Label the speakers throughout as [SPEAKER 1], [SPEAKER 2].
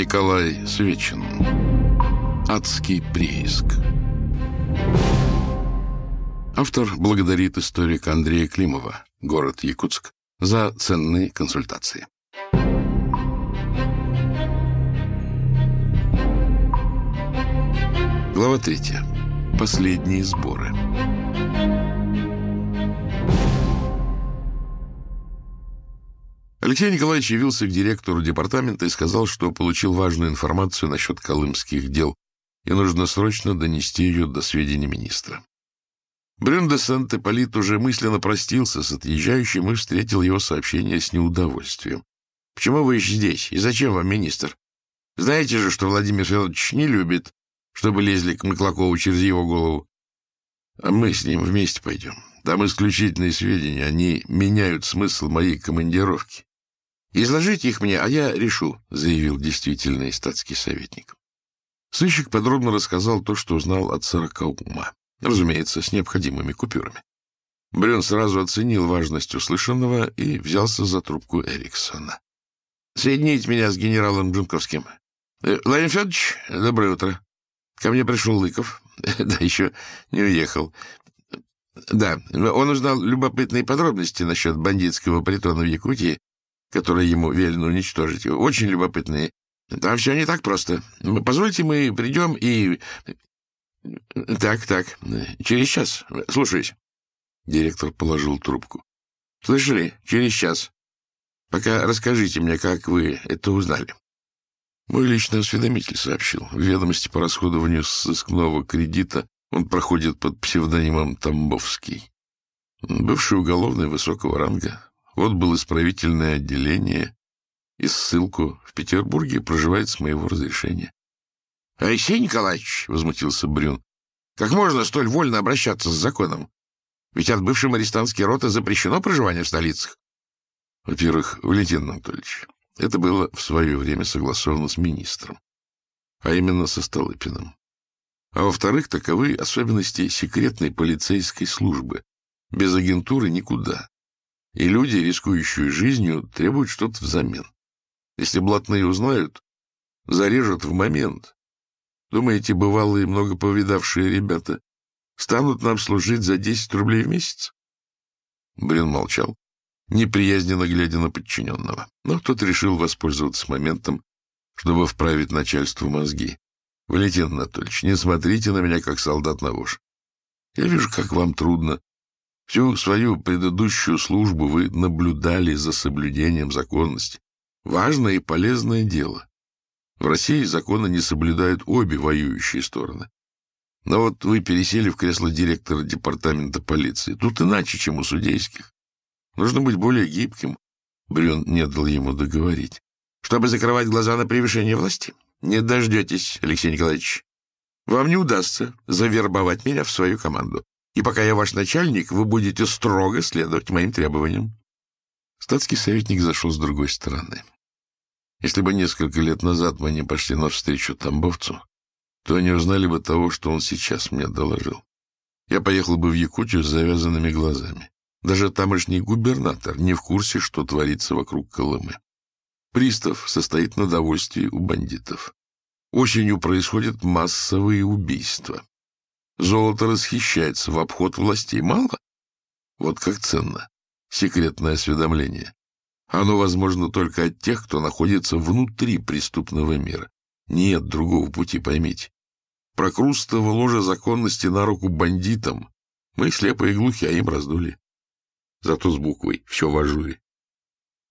[SPEAKER 1] Николай Свечин. Адский прииск. Автор благодарит историка Андрея Климова, город Якутск, за ценные консультации. Глава третья. Последние сборы. Алексей Николаевич явился к директору департамента и сказал, что получил важную информацию насчет колымских дел, и нужно срочно донести ее до сведения министра. Брюн де Сент-Эполит уже мысленно простился с отъезжающим и встретил его сообщение с неудовольствием. — Почему вы еще здесь? И зачем вам министр? Знаете же, что Владимир Федорович не любит, чтобы лезли к Маклакову через его голову. А мы с ним вместе пойдем. Там исключительные сведения, они меняют смысл моей командировки. «Изложите их мне, а я решу», — заявил действительный статский советник. Сыщик подробно рассказал то, что узнал от Сорокаума, разумеется, с необходимыми купюрами. Брюн сразу оценил важность услышанного и взялся за трубку Эриксона. — Соедините меня с генералом Джунковским. Э, — Владимир Федорович, доброе утро. Ко мне пришел Лыков. да, еще не уехал. Да, он узнал любопытные подробности насчет бандитского притона в Якутии которые ему велено уничтожить, очень любопытные. Там все не так просто. Позвольте, мы придем и... Так, так, через час. Слушаюсь. Директор положил трубку. Слышали? Через час. Пока расскажите мне, как вы это узнали. Мой личный осведомитель сообщил. В ведомости по расходованию сыскного кредита он проходит под псевдонимом Тамбовский. Бывший уголовный высокого ранга, вот было исправительное отделение, и ссылку в Петербурге проживает с моего разрешения. — Алексей Николаевич, — возмутился Брюн, — как можно столь вольно обращаться с законом? Ведь от бывшей арестантской роты запрещено проживание в столицах. Во-первых, Валентин Анатольевич, это было в свое время согласовано с министром, а именно со Столыпиным. А во-вторых, таковы особенности секретной полицейской службы. Без агентуры никуда. И люди, рискующие жизнью, требуют что-то взамен. Если блатные узнают, зарежут в момент. Думаете, бывалые, много повидавшие ребята станут нам служить за 10 рублей в месяц? Брин молчал, неприязненно глядя на подчиненного. Но тот решил воспользоваться моментом, чтобы вправить начальству мозги. Валентин Анатольевич, не смотрите на меня, как солдат на вож. Я вижу, как вам трудно, Всю свою предыдущую службу вы наблюдали за соблюдением законности. Важное и полезное дело. В России законы не соблюдают обе воюющие стороны. Но вот вы пересели в кресло директора департамента полиции. Тут иначе, чем у судейских. Нужно быть более гибким. Брюн не дал ему договорить. Чтобы закрывать глаза на превышение власти? Не дождетесь, Алексей Николаевич. Вам не удастся завербовать меня в свою команду. И пока я ваш начальник, вы будете строго следовать моим требованиям. Статский советник зашел с другой стороны. Если бы несколько лет назад мы не пошли навстречу Тамбовцу, то не узнали бы того, что он сейчас мне доложил. Я поехал бы в Якутию с завязанными глазами. Даже тамошний губернатор не в курсе, что творится вокруг Колымы. Пристав состоит на довольствии у бандитов. Осенью происходят массовые убийства. Золото расхищается в обход властей. Мало? Вот как ценно. Секретное осведомление. Оно возможно только от тех, кто находится внутри преступного мира. Нет другого пути, поймите. Прокрустово ложе законности на руку бандитам. Мы слепые и глухи, а им раздули. Зато с буквой все в ажуре.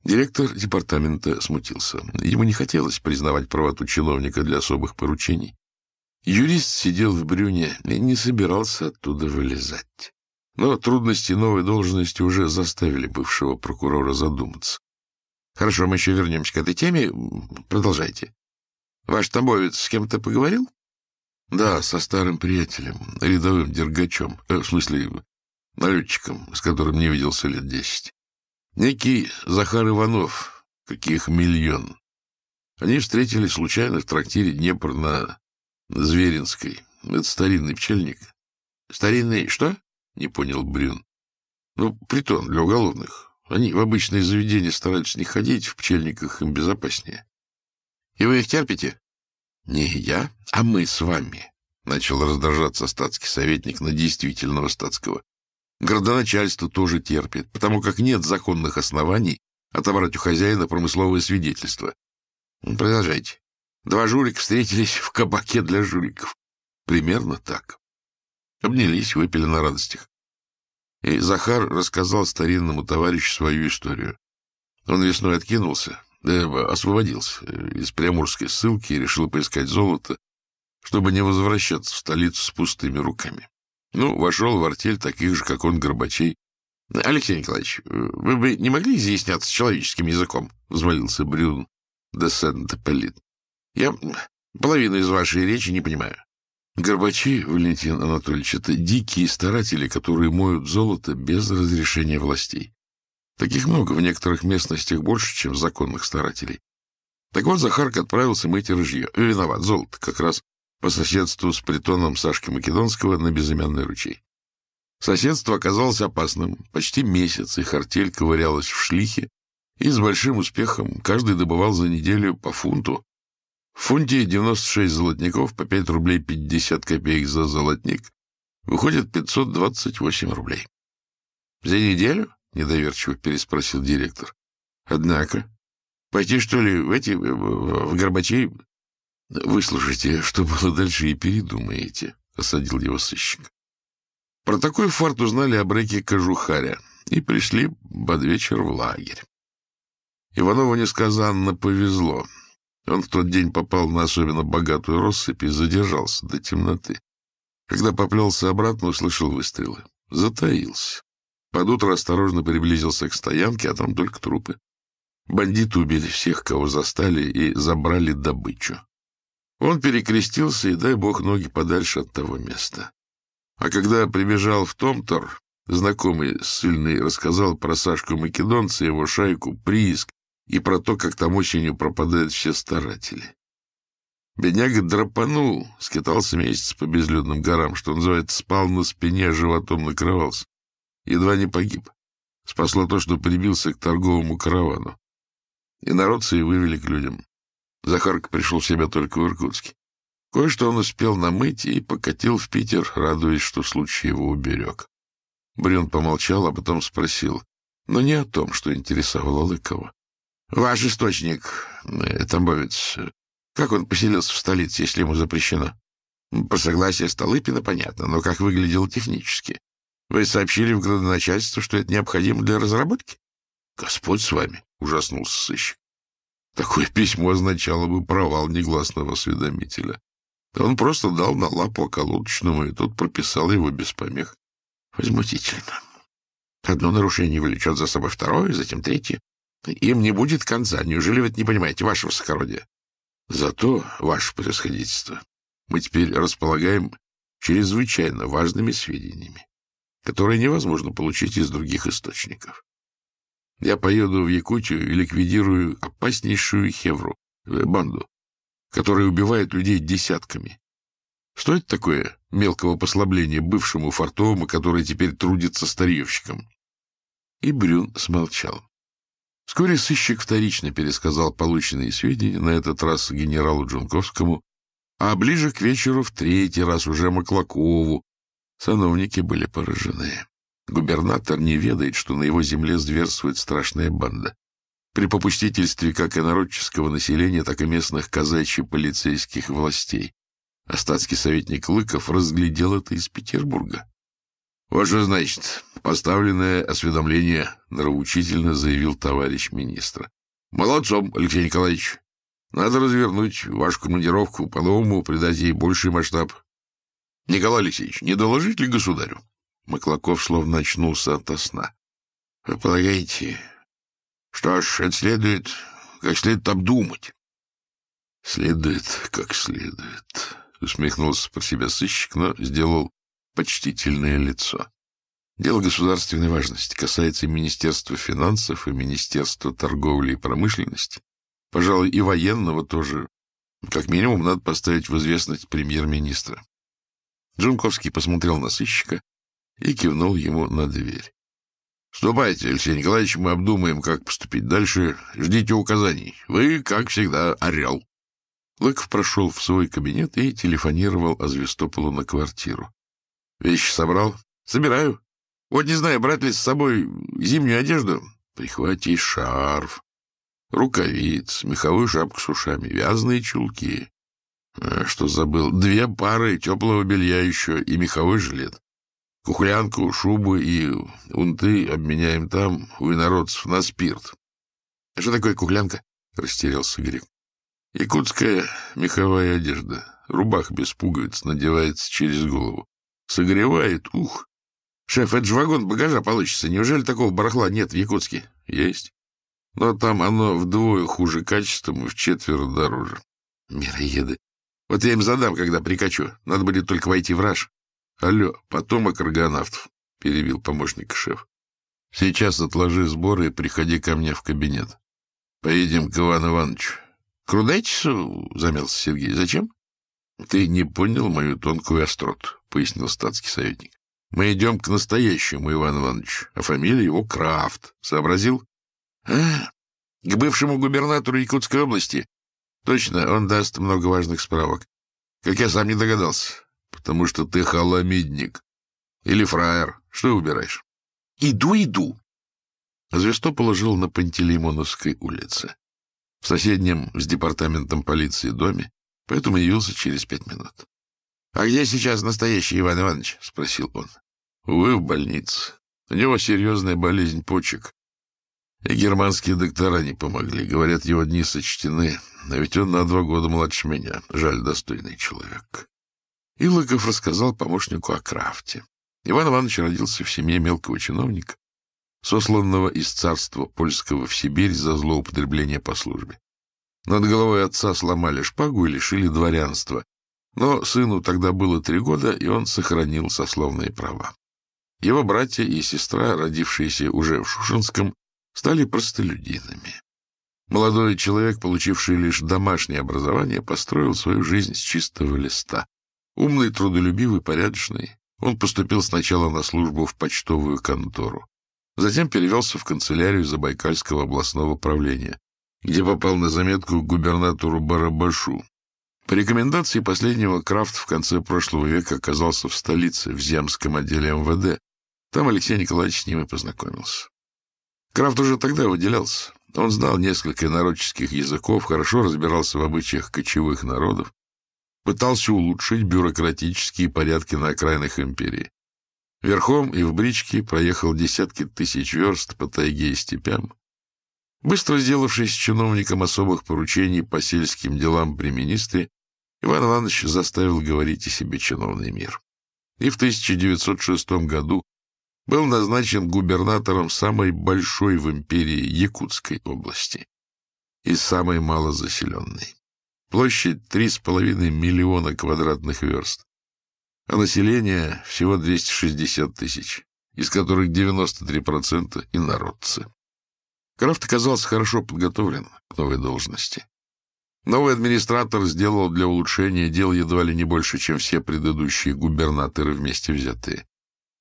[SPEAKER 1] Директор департамента смутился. Ему не хотелось признавать правоту чиновника для особых поручений. Юрист сидел в брюне и не собирался оттуда вылезать. Но трудности новой должности уже заставили бывшего прокурора задуматься. Хорошо, мы еще вернемся к этой теме. Продолжайте. Ваш Тамбовец с кем-то поговорил? Да, со старым приятелем, рядовым Дергачом, э, в смысле, налетчиком, с которым не виделся лет десять. Некий Захар Иванов, каких миллион. Они встретились случайно в трактире Днепр на Зверинской. Это старинный пчельник. Старинный что? Не понял Брюн. Ну, притон для уголовных. Они в обычные заведения стараются не ходить, в пчельниках им безопаснее.
[SPEAKER 2] И вы их терпите?
[SPEAKER 1] Не я, а мы с вами, — начал раздражаться статский советник на действительного статского. Городоначальство тоже терпит, потому как нет законных оснований отобрать у хозяина промысловое свидетельство.
[SPEAKER 2] Продолжайте. Два жулика встретились в кабаке для жуликов.
[SPEAKER 1] Примерно так. Обнялись, выпили на радостях. И Захар рассказал старинному товарищу свою историю. Он весной откинулся, да, освободился из Приморской ссылки и решил поискать золото, чтобы не возвращаться в столицу с пустыми руками. Ну, вошел в артель таких же, как он, Горбачей.
[SPEAKER 2] — Алексей Николаевич, вы бы не могли изъясняться человеческим языком?
[SPEAKER 1] — взмолился Брюн де Сент-Пеллит.
[SPEAKER 2] — Я половину из вашей речи не понимаю.
[SPEAKER 1] Горбачи, Валентин Анатольевич, это дикие старатели, которые моют золото без разрешения властей. Таких много, в некоторых местностях больше, чем законных старателей. Так вот, Захарк отправился мыть рыжье. Виноват, золото, как раз по соседству с притоном Сашки Македонского на безымянный ручей. Соседство оказалось опасным. Почти месяц их артель ковырялась в шлихе, и с большим успехом каждый добывал за неделю по фунту. В фунте 96 золотников по 5 рублей 50 копеек за золотник. Выходит 528 рублей.
[SPEAKER 2] — За неделю?
[SPEAKER 1] — недоверчиво переспросил директор.
[SPEAKER 2] — Однако. Пойти, что ли, в эти... в Горбачей?
[SPEAKER 1] — Выслушайте, что было дальше, и передумаете, — осадил его сыщик. Про такой фарт узнали о бреке Кожухаря и пришли под вечер в лагерь. Иванову несказанно повезло. Он в тот день попал на особенно богатую россыпь и задержался до темноты. Когда поплелся обратно, услышал выстрелы. Затаился. Под утро осторожно приблизился к стоянке, а там только трупы. Бандиты убили всех, кого застали, и забрали добычу. Он перекрестился и, дай бог, ноги подальше от того места. А когда прибежал в Томтор, знакомый ссыльный рассказал про Сашку Македонца, его шайку, прииск и про то, как там осенью пропадают все старатели. Бедняга драпанул, скитался месяц по безлюдным горам, что называется, спал на спине, а животом накрывался. Едва не погиб. Спасло то, что прибился к торговому каравану. И народцы и вывели к людям. Захарка пришел в себя только в Иркутске. Кое-что он успел намыть и покатил в Питер, радуясь, что случай его уберег. Брюн помолчал, а потом спросил, но не о том, что интересовало Лыкова. — Ваш источник, э, Тамбовец, как он поселился в столице, если ему запрещено? По согласию Столыпина, понятно, но как выглядел технически? Вы сообщили в градоначальство, что это необходимо для разработки? — Господь с вами, — ужаснулся сыщик. Такое письмо означало бы провал негласного осведомителя. Он просто дал на лапу околоточному, и тот прописал его без помех. Возмутительно. Одно нарушение влечет за собой второе, затем третье. Им не будет конца. Неужели вы это не понимаете, ваше высокородие? Зато, ваше происходительство, мы теперь располагаем чрезвычайно важными сведениями, которые невозможно получить из других источников. Я поеду в Якутию и ликвидирую опаснейшую хевру, э, банду, которая убивает людей десятками. Стоит такое мелкого послабления бывшему фартовому, который теперь трудится старьевщиком? И Брюн смолчал. Вскоре сыщик вторично пересказал полученные сведения, на этот раз генералу Джунковскому, а ближе к вечеру в третий раз уже Маклакову. Сановники были поражены. Губернатор не ведает, что на его земле зверствует страшная банда. При попустительстве как инородческого населения, так и местных казачьи-полицейских властей. Остатский советник Лыков разглядел это из Петербурга. — Вот что значит поставленное осведомление, — нравоучительно заявил товарищ министра. — Молодцом, Алексей Николаевич. Надо развернуть вашу командировку по-новому, придать ей больший масштаб. — Николай Алексеевич, не доложить ли государю? Маклаков словно очнулся ото сна. — Вы полагаете... Что ж, это следует, как следует обдумать. — Следует, как следует, — усмехнулся про себя сыщик, но сделал почтительное лицо. Дело государственной важности касается и Министерства финансов, и Министерства торговли и промышленности. Пожалуй, и военного тоже. Как минимум, надо поставить в известность премьер-министра. Джунковский посмотрел на сыщика и кивнул ему на дверь. — Ступайте, Алексей Николаевич, мы обдумаем, как поступить дальше. Ждите указаний. Вы, как всегда, орел. Лыков прошел в свой кабинет и телефонировал Азвестополу на квартиру. — Вещи собрал? — Собираю. Вот не знаю, брать ли с собой зимнюю одежду. Прихвати шарф, рукавиц, меховую шапку с ушами, вязаные чулки. А, что забыл? Две пары теплого белья еще и меховой жилет. Кухлянку, шубу и унты обменяем там, у инородцев, на спирт. — Что такое кухлянка? — растерялся грек. — Якутская меховая одежда. Рубах без пуговиц надевается через голову. Согревает, ух! Шеф, это же вагон багажа получится. Неужели такого барахла нет в Якутске? Есть. Но там оно вдвое хуже качеством и в четверо дороже. Мироеды. Вот я им задам, когда прикачу. Надо будет только войти в раж. Алло, потомок аргонавтов, — перебил помощник шеф. Сейчас отложи сборы и приходи ко мне в кабинет. Поедем к Ивану Ивановичу. К Рудайтису, — замялся Сергей. Зачем? Ты не понял мою тонкую остроту, — пояснил статский советник. Мы идем к настоящему Ивану Ивановичу, а фамилия его Крафт. Сообразил? А, к бывшему губернатору Якутской области. Точно, он даст много важных справок. Как я сам не догадался потому что ты халамидник. Или фраер. Что выбираешь? Иду, иду. Звездо положил на Пантелеймоновской улице, в соседнем с департаментом полиции доме, поэтому явился через пять минут. — А где сейчас настоящий Иван Иванович? — спросил он. — Увы, в больнице. У него серьезная болезнь почек. И германские доктора не помогли. Говорят, его дни сочтены. А ведь он на два года младше меня. Жаль, достойный человек. Илоков рассказал помощнику о крафте. Иван Иванович родился в семье мелкого чиновника, сосланного из царства польского в Сибирь за злоупотребление по службе. Над головой отца сломали шпагу и лишили дворянства, но сыну тогда было три года, и он сохранил сословные права. Его братья и сестра, родившиеся уже в Шушинском, стали простолюдинами. Молодой человек, получивший лишь домашнее образование, построил свою жизнь с чистого листа. Умный, трудолюбивый, порядочный, он поступил сначала на службу в почтовую контору. Затем перевелся в канцелярию Забайкальского областного правления, где попал на заметку к губернатору Барабашу. По рекомендации последнего Крафт в конце прошлого века оказался в столице, в Земском отделе МВД. Там Алексей Николаевич с ним и познакомился. Крафт уже тогда выделялся. Он знал несколько народческих языков, хорошо разбирался в обычаях кочевых народов, пытался улучшить бюрократические порядки на окраинах империи. Верхом и в бричке проехал десятки тысяч верст по тайге и степям. Быстро сделавшись чиновником особых поручений по сельским делам при министре, Иван Иванович заставил говорить о себе чиновный мир. И в 1906 году был назначен губернатором самой большой в империи Якутской области и самой малозаселенной. Площадь три с половиной миллиона квадратных верст, а население всего 260 тысяч, из которых 93% инородцы. Крафт оказался хорошо подготовлен к новой должности. Новый администратор сделал для улучшения дел едва ли не больше, чем все предыдущие губернаторы вместе взятые.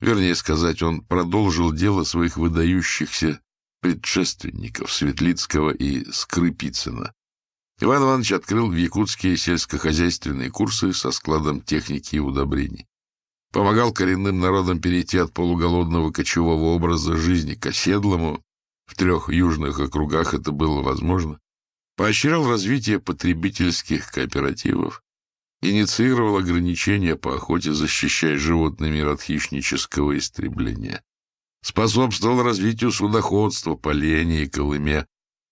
[SPEAKER 1] Вернее сказать, он продолжил дело своих выдающихся предшественников Светлицкого и Скрипицына, Иван Иванович открыл в Якутске сельскохозяйственные курсы со складом техники и удобрений. Помогал коренным народам перейти от полуголодного кочевого образа жизни к оседлому. В трех южных округах это было возможно. Поощрял развитие потребительских кооперативов. Инициировал ограничения по охоте, защищая животный мир от хищнического истребления. Способствовал развитию судоходства по Лене и Колыме,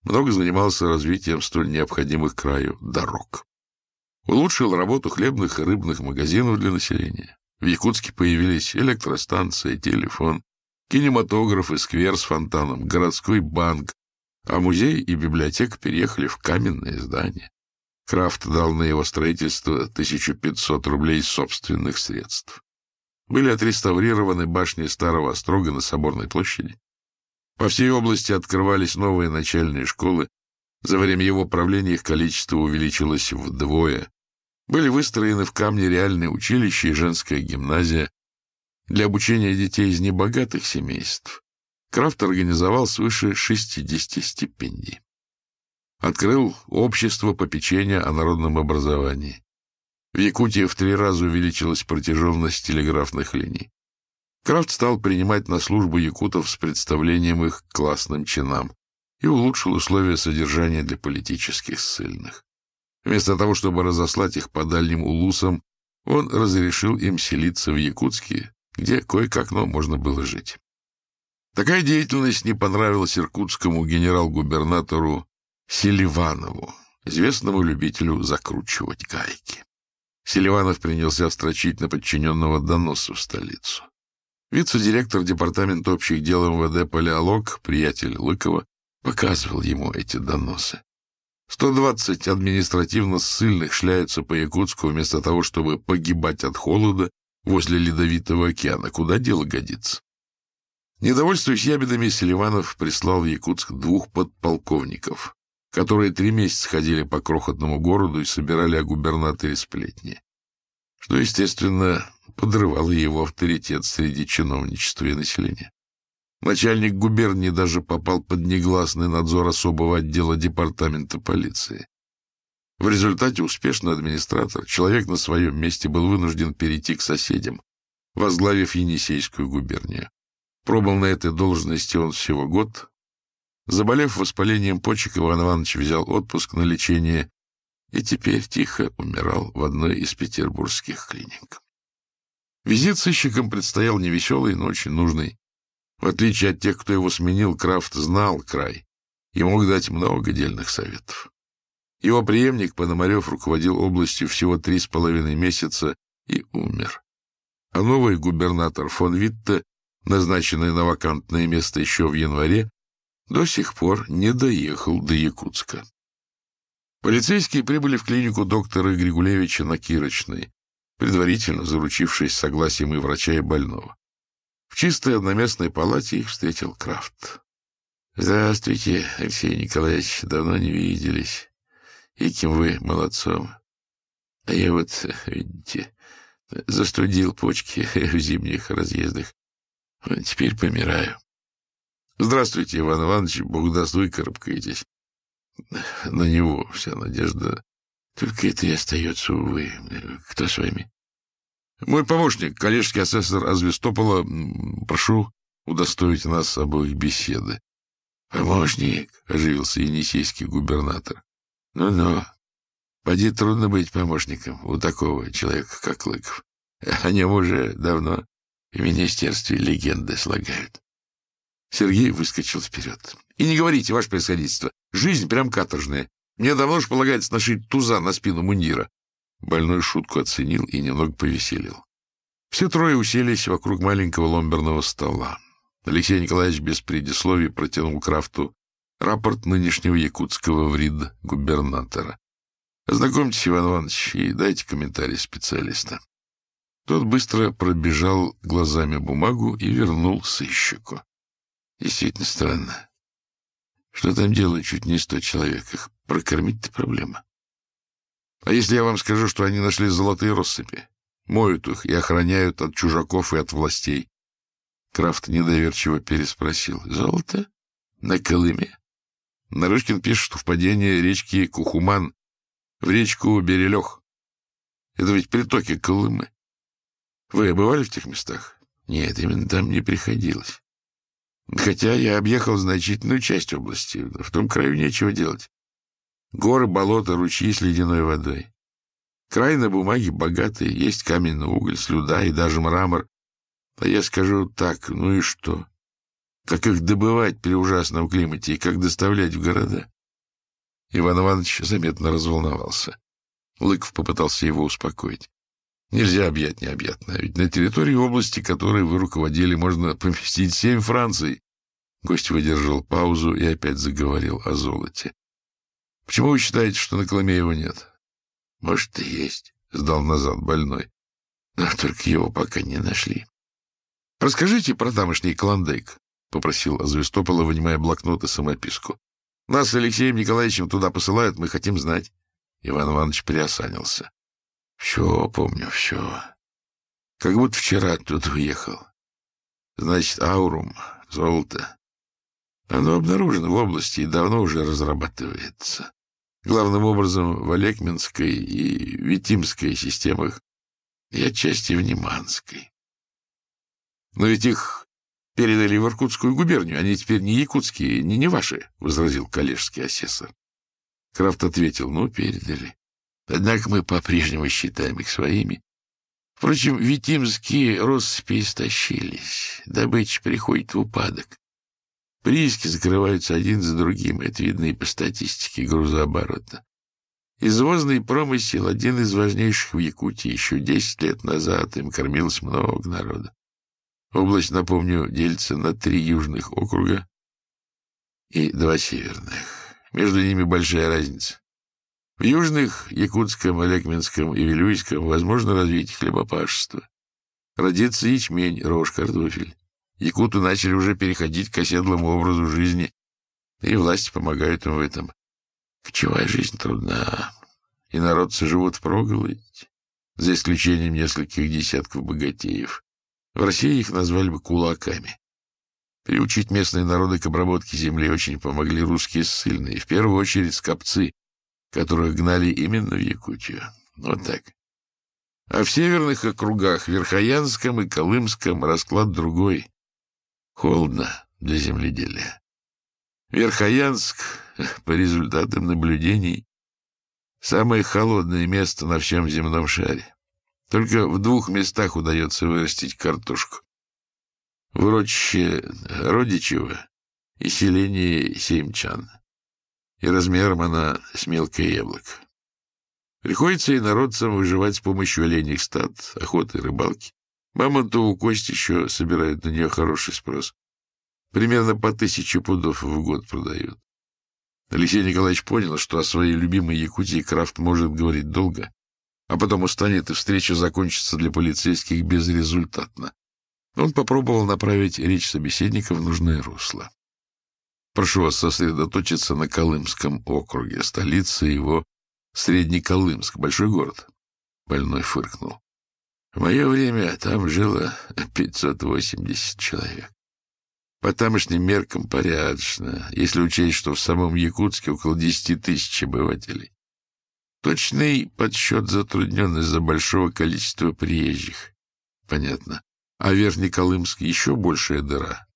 [SPEAKER 1] много занимался развитием столь необходимых краю дорог. Улучшил работу хлебных и рыбных магазинов для населения. В Якутске появились электростанция, телефон, кинематограф и сквер с фонтаном, городской банк, а музей и библиотека переехали в каменное здание. Крафт дал на его строительство 1500 рублей собственных средств. Были отреставрированы башни Старого Острога на Соборной площади, по всей области открывались новые начальные школы. За время его правления их количество увеличилось вдвое. Были выстроены в камне реальные училища и женская гимназия. Для обучения детей из небогатых семейств Крафт организовал свыше 60 стипендий. Открыл общество попечения о народном образовании. В Якутии в три раза увеличилась протяженность телеграфных линий. Крафт стал принимать на службу якутов с представлением их классным чинам и улучшил условия содержания для политических ссыльных. Вместо того, чтобы разослать их по дальним улусам, он разрешил им селиться в Якутске, где кое-как, но можно было жить. Такая деятельность не понравилась иркутскому генерал-губернатору Селиванову, известному любителю закручивать гайки. Селиванов принялся строчить на подчиненного доносы в столицу. Вице-директор департамента общих дел МВД Палеолог, приятель Лыкова, показывал ему эти доносы. 120 административно ссыльных шляются по Якутску вместо того, чтобы погибать от холода возле Ледовитого океана. Куда дело годится? Недовольствуясь ябедами, Селиванов прислал в Якутск двух подполковников, которые три месяца ходили по крохотному городу и собирали о губернаторе сплетни, что, естественно, подрывало его авторитет среди чиновничества и населения. Начальник губернии даже попал под негласный надзор особого отдела департамента полиции. В результате успешный администратор, человек на своем месте, был вынужден перейти к соседям, возглавив Енисейскую губернию. Пробыл на этой должности он всего год, Заболев воспалением почек, Иван Иванович взял отпуск на лечение и теперь тихо умирал в одной из петербургских клиник. Визит сыщикам предстоял невеселый, но очень нужный. В отличие от тех, кто его сменил, Крафт знал край и мог дать много дельных советов. Его преемник Пономарев руководил областью всего три с половиной месяца и умер. А новый губернатор фон Витте, назначенный на вакантное место еще в январе, до сих пор не доехал до Якутска. Полицейские прибыли в клинику доктора Григулевича на Кирочной, предварительно заручившись согласием и врача, и больного. В чистой одноместной палате их встретил Крафт. — Здравствуйте, Алексей Николаевич, давно не виделись. И кем вы молодцом. А я вот, видите, застудил почки в зимних разъездах. Теперь помираю. Здравствуйте, Иван Иванович, бог даст, вы карабкаетесь. На него вся надежда. Только это и остается, увы. Кто с вами? Мой помощник, коллежский асессор Азвестопола, прошу удостоить нас обоих беседы. Помощник, оживился енисейский губернатор. Ну-ну, поди трудно быть помощником у такого человека, как Лыков. О нем уже давно в министерстве легенды слагают. Сергей выскочил вперед. — И не говорите, ваше происходительство, жизнь прям каторжная. Мне давно же полагается нашить туза на спину мундира. Больной шутку оценил и немного повеселил. Все трое уселись вокруг маленького ломберного стола. Алексей Николаевич без предисловий протянул Крафту рапорт нынешнего якутского врида губернатора. Ознакомьтесь, Иван Иванович, и дайте комментарий специалиста. Тот быстро пробежал глазами бумагу и вернул сыщику. Действительно странно. Что там делают чуть не сто человек? Их прокормить-то проблема. А если я вам скажу, что они нашли золотые россыпи, моют их и охраняют от чужаков и от властей? Крафт недоверчиво переспросил. Золото? На Колыме? Нарышкин пишет, что впадение речки Кухуман в речку Берелех. Это ведь притоки Колымы. Вы бывали в тех местах? Нет, именно там не приходилось. Хотя я объехал значительную часть области. В том краю нечего делать. Горы, болота, ручьи с ледяной водой. Край на бумаге богатый, есть каменный уголь, слюда и даже мрамор. А я скажу так, ну и что? Как их добывать при ужасном климате и как доставлять в города? Иван Иванович заметно разволновался. Лыков попытался его успокоить. Нельзя объять необъятное, ведь на территории области, которой вы руководили, можно поместить семь Франций. Гость выдержал паузу и опять заговорил о золоте. — Почему вы считаете, что на Колыме его нет? — Может, и есть, — сдал назад больной. — Но только его пока не нашли. — Расскажите про тамошний Клондейк, — попросил Азвестопола, вынимая блокнот и самописку. — Нас с Алексеем Николаевичем туда посылают, мы хотим знать. Иван Иванович приосанился. Все помню, все. Как будто вчера оттуда уехал. Значит, аурум, золото. Оно обнаружено в области и давно уже разрабатывается. главным образом в Олекминской и Витимской системах и отчасти в Неманской. Но ведь их передали в Иркутскую губернию, они теперь не якутские, не, не ваши, — возразил коллежский асессор. Крафт ответил, ну, передали. Однако мы по-прежнему считаем их своими. Впрочем, витимские россыпи истощились, добыча приходит в упадок. Прииски закрываются один за другим, это видно и по статистике грузооборота. Извозный промысел — один из важнейших в Якутии. Еще десять лет назад им кормилось много народа. Область, напомню, делится на три южных округа и два северных. Между ними большая разница. В южных, Якутском, Олекминском и Вилюйском возможно развитие хлебопашества. Родится ячмень, рожь, картофель. Якуты начали уже переходить к оседлому образу жизни, и власти помогают им в этом. Кочевая жизнь трудна, и народцы живут впроголодь, за исключением нескольких десятков богатеев. В России их назвали бы кулаками. Приучить местные народы к обработке земли очень помогли русские ссыльные, в первую очередь скопцы, которых гнали именно в Якутию. Вот так. А в северных округах, Верхоянском и Колымском, расклад другой. Холодно для земледелия. Верхоянск, по результатам наблюдений, самое холодное место на всем земном шаре. Только в двух местах удается вырастить картошку. В урочище Родичево и селении Семчан и размером она с мелкое яблоко. Приходится и народцам выживать с помощью оленьих стад, охоты рыбалки. Мамонтову кость еще собирают на нее хороший спрос. Примерно по тысяче пудов в год продают. Алексей Николаевич понял, что о своей любимой Якутии Крафт может говорить долго, а потом устанет, и встреча закончится для полицейских безрезультатно. Он попробовал направить речь собеседника в нужное русло. Прошу вас сосредоточиться на Колымском округе, столице его Среднеколымск, большой город. Больной фыркнул. В мое время там жило 580 человек. По тамошним меркам порядочно, если учесть, что в самом Якутске около 10 тысяч обывателей. Точный подсчет затруднен из-за большого количества приезжих. Понятно. А Верхний Колымск еще большая дыра.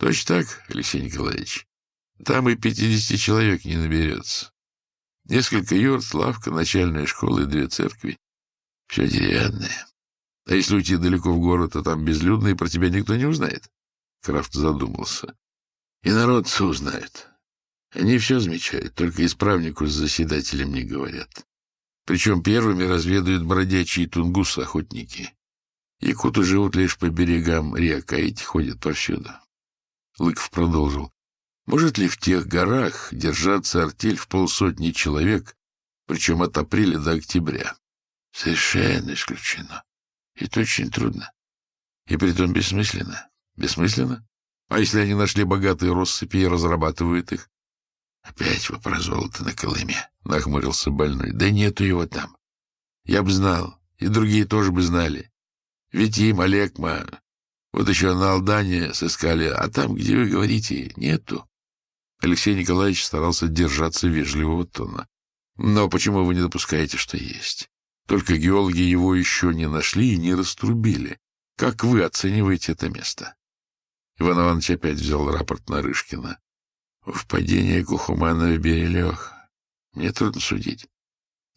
[SPEAKER 1] Точно так, Алексей Николаевич? Там и пятидесяти человек не наберется. Несколько юрт, лавка, начальная школа и две церкви. Все деревянное. А если уйти далеко в город, то там безлюдно, и про тебя никто не узнает. Крафт задумался. И народ все узнает. Они все замечают, только исправнику с заседателем не говорят. Причем первыми разведают бродячие тунгусы-охотники. Якуты живут лишь по берегам рек, а эти ходят повсюду. Лыков продолжил. Может ли в тех горах держаться артель в полсотни человек, причем от апреля до октября? Совершенно исключено. Это очень трудно. И притом бессмысленно. Бессмысленно? А если они нашли богатые россыпи и разрабатывают их? Опять вопрос золота на Колыме, — нахмурился больной. Да нету его там. Я бы знал, и другие тоже бы знали. Ведь им, Олекма, вот еще на Алдане сыскали, а там, где вы говорите, нету. Алексей Николаевич старался держаться вежливого тона. Но почему вы не допускаете, что есть? Только геологи его еще не нашли и не раструбили. Как вы оцениваете это место? Иван Иванович опять взял рапорт Нарышкина. Впадение Кухумана в Берилех. Мне трудно судить.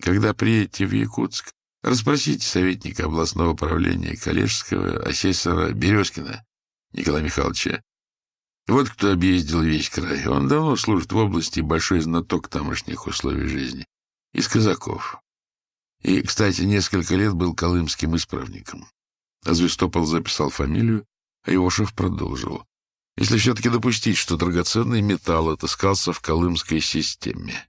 [SPEAKER 1] Когда приедете в Якутск, расспросите советника областного управления Калежского, асессора Березкина Николая Михайловича. Вот кто объездил весь край. Он давно служит в области, большой знаток тамошних условий жизни. Из казаков. И, кстати, несколько лет был колымским исправником. А Звистопол записал фамилию, а Ивошев продолжил. Если все-таки допустить, что драгоценный металл отыскался в колымской системе,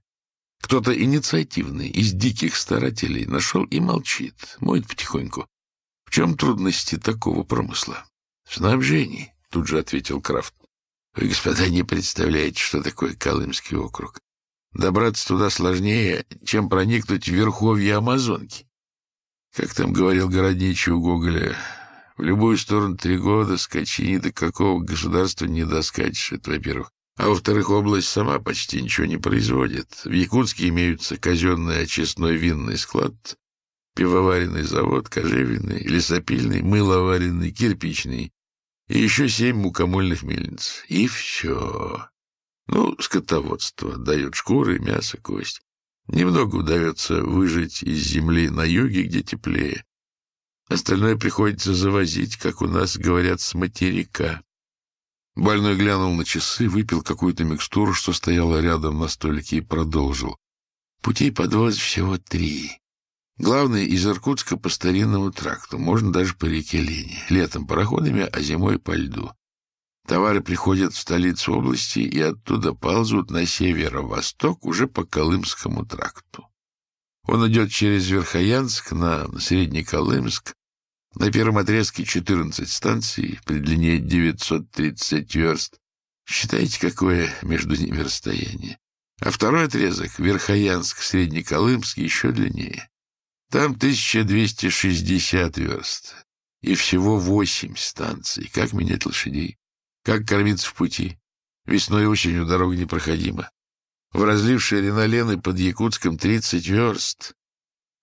[SPEAKER 1] кто-то инициативный из диких старателей нашел и молчит, моет потихоньку. В чем трудности такого промысла? — В снабжении, — тут же ответил Крафт. Вы, господа, не представляете, что такое Колымский округ. Добраться туда сложнее, чем проникнуть в верховье Амазонки. Как там говорил городничий у Гоголя, в любую сторону три года скачи, ни до какого государства не доскачешь. Это во-первых. А во-вторых, область сама почти ничего не производит. В Якутске имеются казенный очистной винный склад, пивоваренный завод, кожевенный, лесопильный, мыловаренный, кирпичный и еще семь мукомольных мельниц. И все. Ну, скотоводство дает шкуры, мясо, кость. Немного удается выжить из земли на юге, где теплее. Остальное приходится завозить, как у нас говорят, с материка. Больной глянул на часы, выпил какую-то микстуру, что стояла рядом на столике, и продолжил. Путей подвоз всего три. Главное, из Иркутска по старинному тракту, можно даже по реке Лени. Летом пароходами, а зимой по льду. Товары приходят в столицу области и оттуда ползут на северо-восток уже по Колымскому тракту. Он идет через Верхоянск на Среднеколымск, на первом отрезке 14 станций, при длине 930 верст. Считайте, какое между ними расстояние. А второй отрезок, Верхоянск, Среднеколымск, еще длиннее. Там 1260 верст. И всего восемь станций. Как менять лошадей? Как кормиться в пути? Весной и осенью дорога непроходима. В разлившей Реналены под Якутском 30 верст.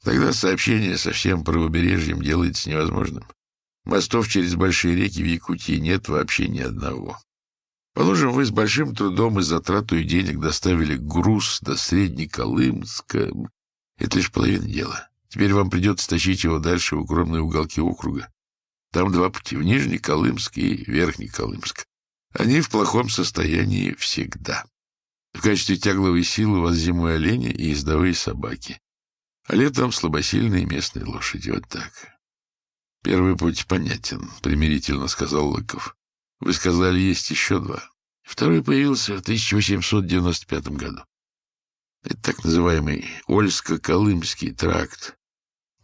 [SPEAKER 1] Тогда сообщение со всем правобережьем делается невозможным. Мостов через большие реки в Якутии нет вообще ни одного. Положим, вы с большим трудом и затрату денег доставили груз до Среднеколымска. Это лишь половина дела. Теперь вам придется тащить его дальше в укромные уголки округа. Там два пути — в Нижний Колымск и Верхний Колымск. Они в плохом состоянии всегда. В качестве тягловой силы у вас зимой олени и ездовые собаки. А летом слабосильные местные лошади. Вот так. Первый путь понятен, примирительно сказал Лыков. Вы сказали, есть еще два. Второй появился в 1895 году. Это так называемый Ольско-Колымский тракт.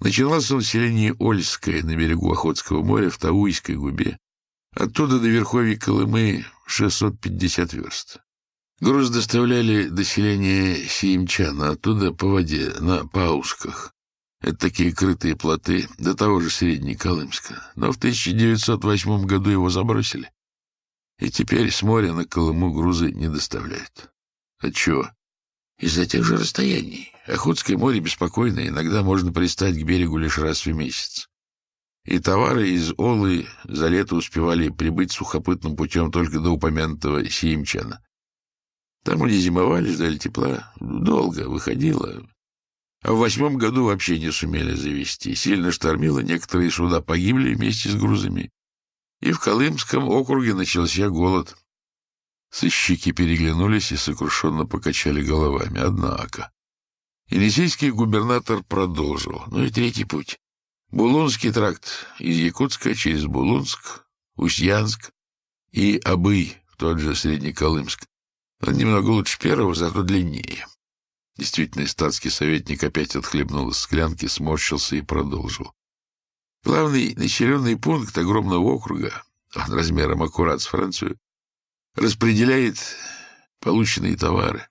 [SPEAKER 1] Начинался он в селении Ольское на берегу Охотского моря в Тауйской губе. Оттуда до верховья Колымы 650 верст. Груз доставляли до селения Сиемчана, оттуда по воде, на Паусках. Это такие крытые плоты, до того же Среднеколымска. Но в 1908 году его забросили. И теперь с моря на Колыму грузы не доставляют. Отчего? Из-за тех же расстояний. Охотское море беспокойно, иногда можно пристать к берегу лишь раз в месяц. И товары из Олы за лето успевали прибыть сухопутным путем только до упомянутого Сиемчана. Там они зимовали, ждали тепла. Долго выходило. А в восьмом году вообще не сумели завести. Сильно штормило, некоторые суда погибли вместе с грузами. И в Колымском округе начался голод. Сыщики переглянулись и сокрушенно покачали головами. Однако. Енисейский губернатор продолжил. Ну и третий путь. Булунский тракт из Якутска через Булунск, Устьянск и Абый, тот же Среднеколымск. Он немного лучше первого, зато длиннее. Действительно, статский советник опять отхлебнул из склянки, сморщился и продолжил. Главный населенный пункт огромного округа, он размером аккурат с Францию, распределяет полученные товары.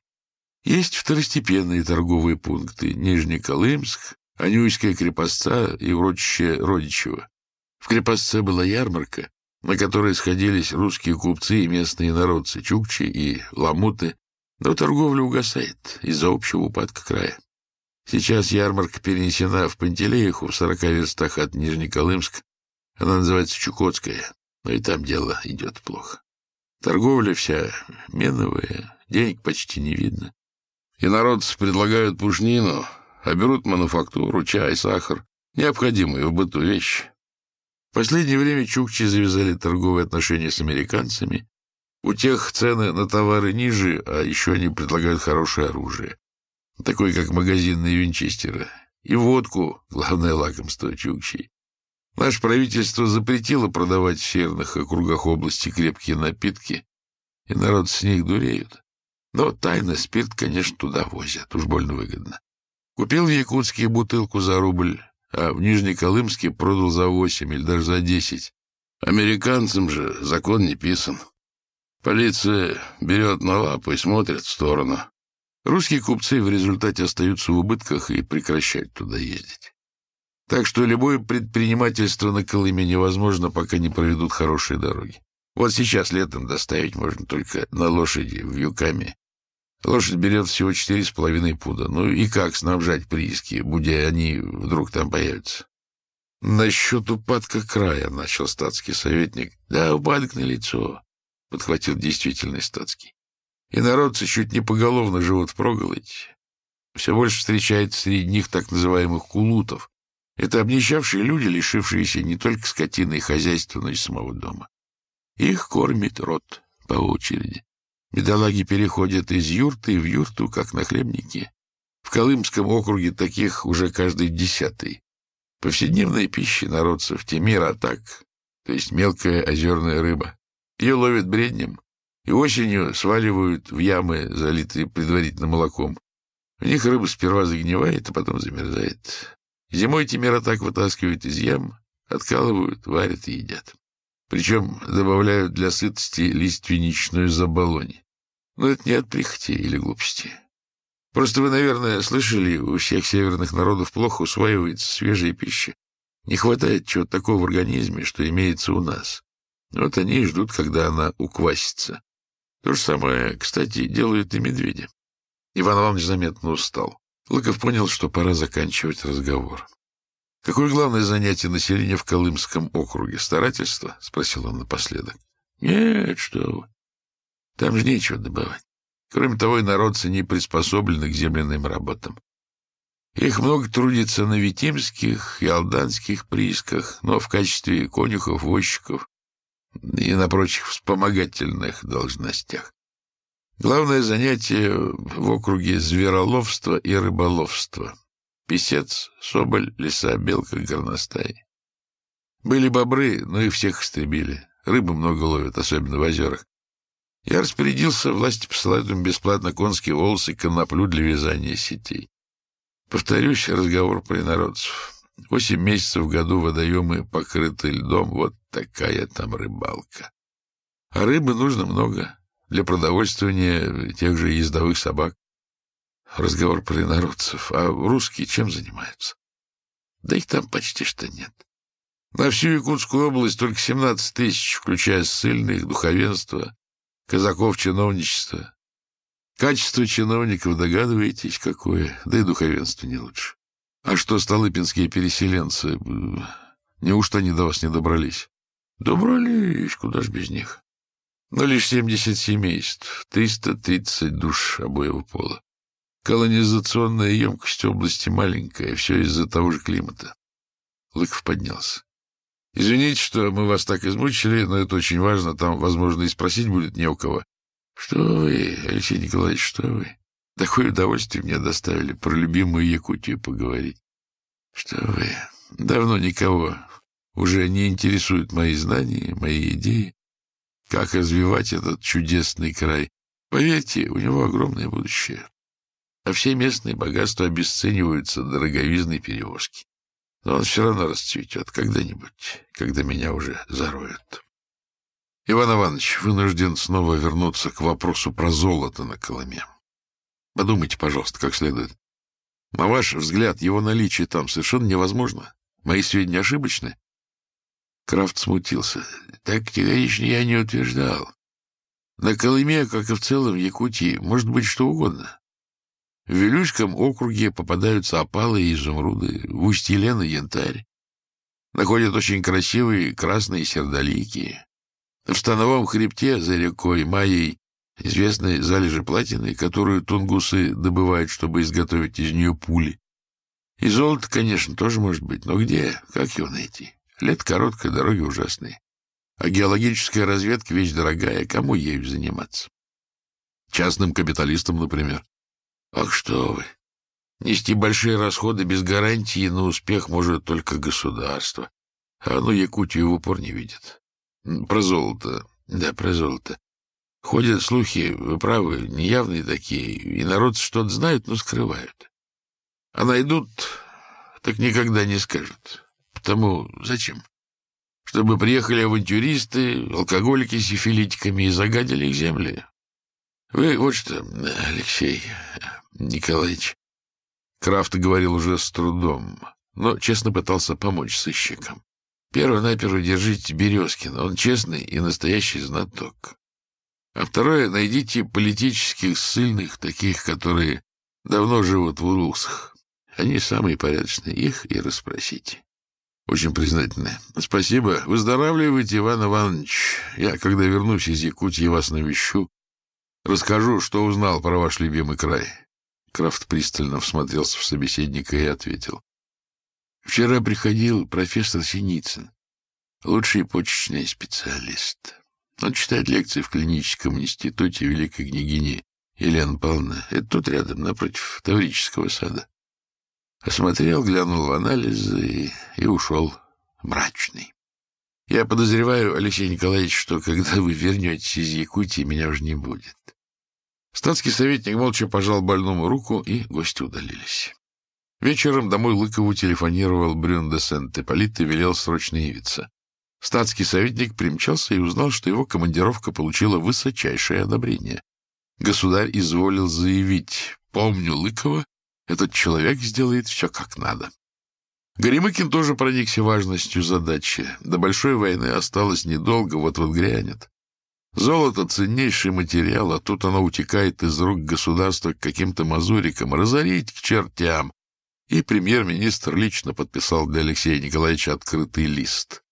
[SPEAKER 1] Есть второстепенные торговые пункты Нижний Колымск, Анюйская крепостца и урочище Родичева. В крепостце была ярмарка, на которой сходились русские купцы и местные народцы, чукчи и ламуты, но торговля угасает из-за общего упадка края. Сейчас ярмарка перенесена в Пантелеиху, в сорока верстах от Нижнеколымска. Она называется Чукотская, но и там дело идет плохо. Торговля вся меновая, денег почти не видно. И народцы предлагают пушнину, а берут мануфактуру, чай, сахар, необходимые в быту вещи. В последнее время чукчи завязали торговые отношения с американцами. У тех цены на товары ниже, а еще они предлагают хорошее оружие, такое как магазинные винчестеры, и водку, главное лакомство чукчей. Наше правительство запретило продавать в северных округах области крепкие напитки, и народ с них дуреют. Но тайно спирт, конечно, туда возят, уж больно выгодно. Купил в Якутске бутылку за рубль, а в Нижнеколымске продал за восемь или даже за десять. Американцам же закон не писан. Полиция берет на лапу и смотрит в сторону. Русские купцы в результате остаются в убытках и прекращают туда ездить. Так что любое предпринимательство на Колыме невозможно, пока не проведут хорошие дороги.
[SPEAKER 2] Вот сейчас летом доставить можно только на лошади в Юкаме. Лошадь берет всего четыре с половиной пуда. Ну и как снабжать прииски, будя они вдруг там появятся? — Насчет упадка края, — начал статский советник. — Да, упадок на лицо, — подхватил действительный статский. И народцы чуть не поголовно живут в проголоде. Все больше встречается среди них так называемых кулутов. Это обнищавшие люди, лишившиеся не только скотины и хозяйства, но и самого дома. Их кормит рот по очереди. Бедолаги переходят из юрты в юрту, как на хлебнике. В Колымском округе таких уже каждый десятый. Повседневная пища народцев темира так, то есть мелкая озерная рыба. Ее ловят бреднем и осенью сваливают в ямы, залитые предварительно молоком. В них рыба сперва загнивает, а потом замерзает. Зимой так вытаскивают из ям, откалывают, варят и едят. Причем добавляют для сытости лиственничную заболонь. Но это не от прихоти или глупости. Просто вы, наверное, слышали, у всех северных народов плохо усваивается свежая пища. Не хватает чего-то такого в организме, что имеется у нас. Вот они и ждут, когда она уквасится. То же самое, кстати, делают и медведи. Иван Иванович заметно устал. Лыков понял, что пора заканчивать разговор. — Какое главное занятие населения в Колымском округе? Старательство? — спросил он напоследок. — Нет, что вы. Там же нечего добывать. Кроме того, и народцы не приспособлены к земляным работам. Их много трудится на витимских и алданских приисках, но в качестве конюхов, возчиков и на прочих вспомогательных должностях. Главное занятие в округе звероловство и рыболовство. Песец, соболь, лиса, белка, горностай. Были бобры, но их всех истребили. Рыбы много ловят, особенно в озерах. Я распорядился, власти посылают им бесплатно конские волосы и коноплю для вязания сетей. Повторюсь, разговор про инородцев. Восемь месяцев в году водоемы покрыты льдом, вот такая там рыбалка. А рыбы нужно много для продовольствия тех же ездовых собак разговор про инородцев. А русские чем занимаются? Да их там почти что нет. На всю Якутскую область только 17 тысяч, включая ссыльных, духовенство, казаков, чиновничество. Качество чиновников, догадываетесь, какое? Да и духовенство не лучше. А что столыпинские переселенцы? Неужто они до вас не добрались? Добрались, куда ж без них. Но лишь 70 семейств, 330 душ обоего пола. Колонизационная емкость области маленькая, все из-за того же климата. Лыков поднялся. — Извините, что мы вас так измучили, но это очень важно. Там, возможно, и спросить будет не у кого. — Что вы, Алексей Николаевич, что вы? Такое удовольствие мне доставили про любимую Якутию поговорить. Что вы, давно никого уже не интересуют мои знания, мои идеи. Как развивать этот чудесный край? Поверьте, у него огромное будущее а все местные богатства обесцениваются дороговизной перевозки. Но он все равно расцветет когда-нибудь, когда меня уже зароют. Иван Иванович вынужден снова вернуться к вопросу про золото на Колыме. Подумайте, пожалуйста, как следует. На ваш взгляд, его наличие там совершенно невозможно. Мои сведения ошибочны? Крафт смутился. Так категорично я не утверждал. На Колыме, как и в целом Якутии, может быть что угодно. В Вилюйском округе попадаются опалы и изумруды, в устье Лены — янтарь. Находят очень красивые красные сердолики. В становом хребте за рекой Майей известны залежи платины, которую тунгусы добывают, чтобы изготовить из нее пули. И золото, конечно, тоже может быть, но где, как его найти? Лет короткое, дороги ужасные. А геологическая разведка — вещь дорогая, кому ею заниматься? Частным капиталистам, например. Ах, что вы! Нести большие расходы без гарантии на успех может только государство. А оно Якутию в упор не видит. Про золото. Да, про золото. Ходят слухи, вы правы, неявные такие, и народ что-то знает, но скрывают. А найдут, так никогда не скажут. Потому зачем? Чтобы приехали авантюристы, алкоголики с сифилитиками и загадили их земли. Вы вот что, Алексей, Николаевич. Крафт говорил уже с трудом, но честно пытался помочь сыщикам. Первонаперво держите Березкина, он честный и настоящий знаток. А второе, найдите политических ссыльных, таких, которые давно живут в Урусах. Они самые порядочные, их и расспросите. Очень признательны. Спасибо. Выздоравливайте, Иван Иванович. Я, когда вернусь из Якутии, вас навещу. Расскажу, что узнал про ваш любимый край. Крафт пристально всмотрелся в собеседника и ответил. Вчера приходил профессор Синицын, лучший почечный специалист. Он читает лекции в клиническом институте Великой княгини Елены Павловны. Это тут рядом, напротив Таврического сада. Осмотрел, глянул в анализы и, и ушел мрачный. Я подозреваю, Алексей Николаевич, что когда вы вернетесь из Якутии, меня уже не будет. Статский советник молча пожал больному руку, и гости удалились. Вечером домой Лыкову телефонировал Брюн де Сент-Эполит и велел срочно явиться. Статский советник примчался и узнал, что его командировка получила высочайшее одобрение. Государь изволил заявить «Помню Лыкова этот человек сделает все как надо. Горемыкин тоже проникся важностью задачи. До большой войны осталось недолго, вот-вот грянет. Золото — ценнейший материал, а тут оно утекает из рук государства к каким-то мазурикам. Разорить к чертям. И премьер-министр лично подписал для Алексея Николаевича открытый лист.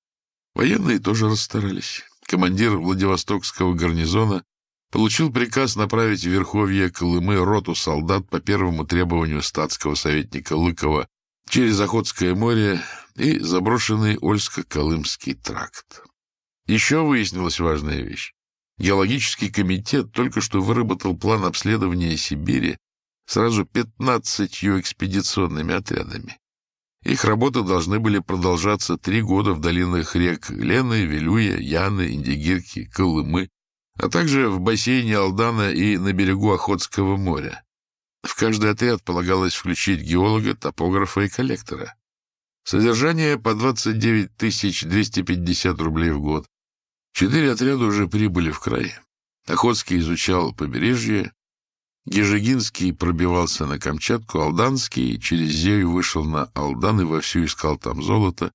[SPEAKER 2] Военные тоже расстарались. Командир Владивостокского гарнизона получил приказ направить в Верховье Колымы роту солдат по первому требованию статского советника Лыкова через Охотское море и заброшенный Ольско-Колымский тракт. Еще выяснилась важная вещь. Геологический комитет только что выработал план обследования Сибири сразу 15 экспедиционными отрядами. Их работы должны были продолжаться три года в долинах рек Лены, Вилюя, Яны, Индигирки, Колымы, а также в бассейне Алдана и на берегу Охотского моря. В каждый отряд полагалось включить геолога, топографа и коллектора. Содержание по 29 250 рублей в год. Четыре отряда уже прибыли в край. Охотский изучал побережье, Гежегинский пробивался на Камчатку, Алданский через Зею вышел на Алдан и вовсю искал там золото,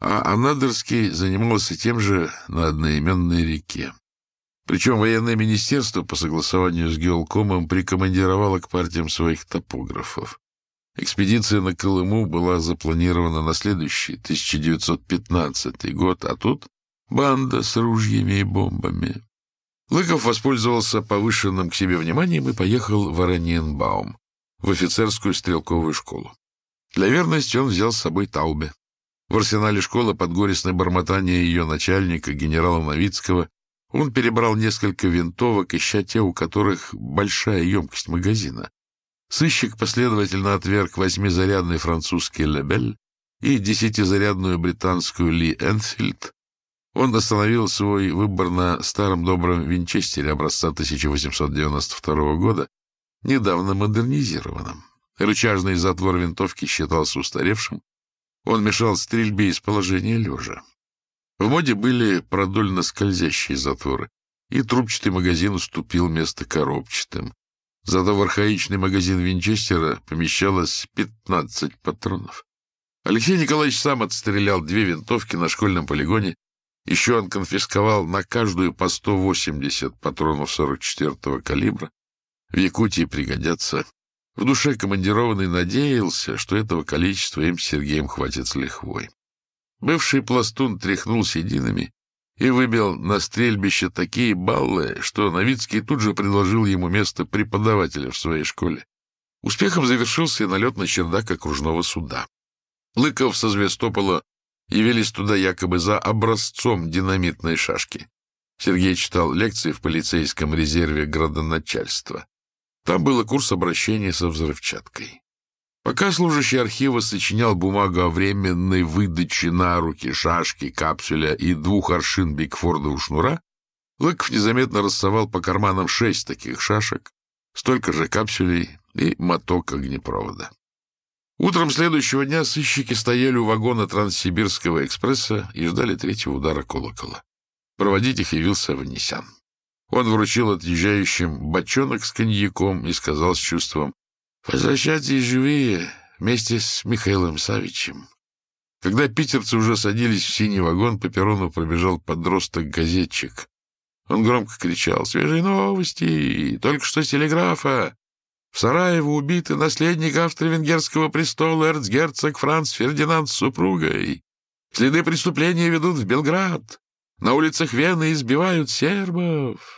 [SPEAKER 2] а Анадырский занимался тем же на одноименной реке. Причем военное министерство по согласованию с Геолкомом прикомандировало к партиям своих топографов. Экспедиция на Колыму была запланирована на следующий, 1915 год, а тут банда с ружьями и бомбами. Лыков воспользовался повышенным к себе вниманием и поехал в Ораниенбаум, в офицерскую стрелковую школу. Для верности он взял с собой Таубе. В арсенале школы под горестное бормотание ее начальника, генерала Новицкого, он перебрал несколько винтовок, ища те, у которых большая емкость магазина. Сыщик последовательно отверг восьмизарядный французский «Лебель» и десятизарядную британскую «Ли Энфилд». Он остановил свой выбор на старом добром винчестере образца 1892 года, недавно модернизированном. Рычажный затвор винтовки считался устаревшим. Он мешал стрельбе из положения лежа. В моде были продольно скользящие затворы, и трубчатый магазин уступил место коробчатым. Зато в архаичный магазин Винчестера помещалось 15 патронов. Алексей Николаевич сам отстрелял две винтовки на школьном полигоне. Еще он конфисковал на каждую по 180 патронов 44-го калибра. В Якутии пригодятся. В душе командированный надеялся, что этого количества им Сергеем хватит с лихвой. Бывший пластун тряхнул сединами и выбил на стрельбище такие баллы, что Новицкий тут же предложил ему место преподавателя в своей школе. Успехом завершился и налет на чердак окружного суда. Лыков со Звестопола явились туда якобы за образцом динамитной шашки. Сергей читал лекции в полицейском резерве градоначальства. Там был курс обращения со взрывчаткой. Пока служащий архива сочинял бумагу о временной выдаче на руки шашки, капсуля и двух аршин Бигфорда у шнура, Лыков незаметно рассовал по карманам шесть таких шашек, столько же капсулей и моток огнепровода. Утром следующего дня сыщики стояли у вагона Транссибирского экспресса и ждали третьего удара колокола. Проводить их явился Ванесян. Он вручил отъезжающим бочонок с коньяком и сказал с чувством, Возвращайтесь живые вместе с Михаилом Савичем.
[SPEAKER 1] Когда питерцы уже садились в синий вагон, по перрону пробежал подросток-газетчик. Он громко кричал «Свежие новости! Только что с телеграфа! В Сараево убиты наследник австро-венгерского престола эрцгерцог Франц Фердинанд с супругой. Следы преступления ведут в Белград. На улицах Вены избивают сербов».